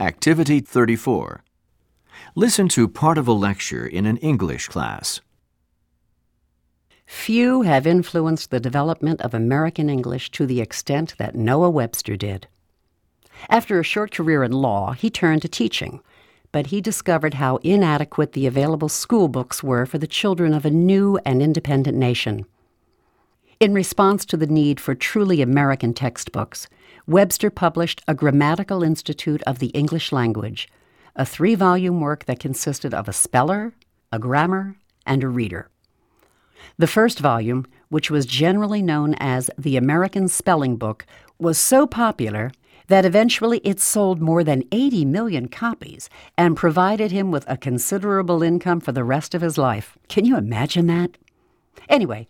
Activity 34. Listen to part of a lecture in an English class. Few have influenced the development of American English to the extent that Noah Webster did. After a short career in law, he turned to teaching, but he discovered how inadequate the available school books were for the children of a new and independent nation. In response to the need for truly American textbooks, Webster published A Grammatical Institute of the English Language, a three volume work that consisted of a speller, a grammar, and a reader. The first volume, which was generally known as the American Spelling Book, was so popular that eventually it sold more than 80 million copies and provided him with a considerable income for the rest of his life. Can you imagine that? Anyway,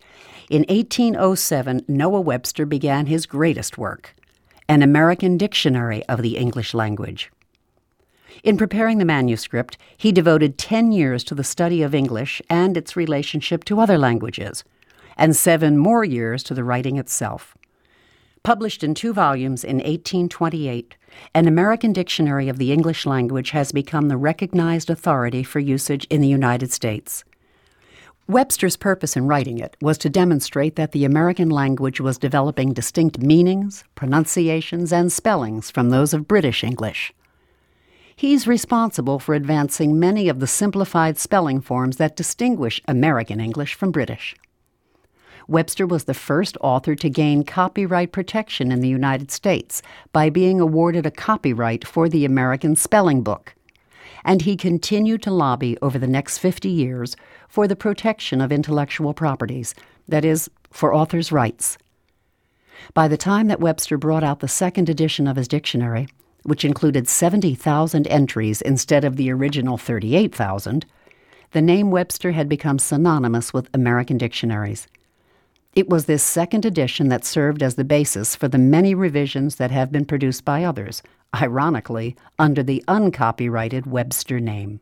in 1807, Noah Webster began his greatest work, An American Dictionary of the English Language. In preparing the manuscript, he devoted 10 years to the study of English and its relationship to other languages, and seven more years to the writing itself. Published in two volumes in 1828, An American Dictionary of the English Language has become the recognized authority for usage in the United States. Webster's purpose in writing it was to demonstrate that the American language was developing distinct meanings, pronunciations, and spellings from those of British English. He's responsible for advancing many of the simplified spelling forms that distinguish American English from British. Webster was the first author to gain copyright protection in the United States by being awarded a copyright for the American Spelling Book. And he continued to lobby over the next 50 years for the protection of intellectual properties, that is, for authors' rights. By the time that Webster brought out the second edition of his dictionary, which included 70,000 entries instead of the original 38,000, the name Webster had become synonymous with American dictionaries. It was this second edition that served as the basis for the many revisions that have been produced by others, ironically, under the uncopyrighted Webster name.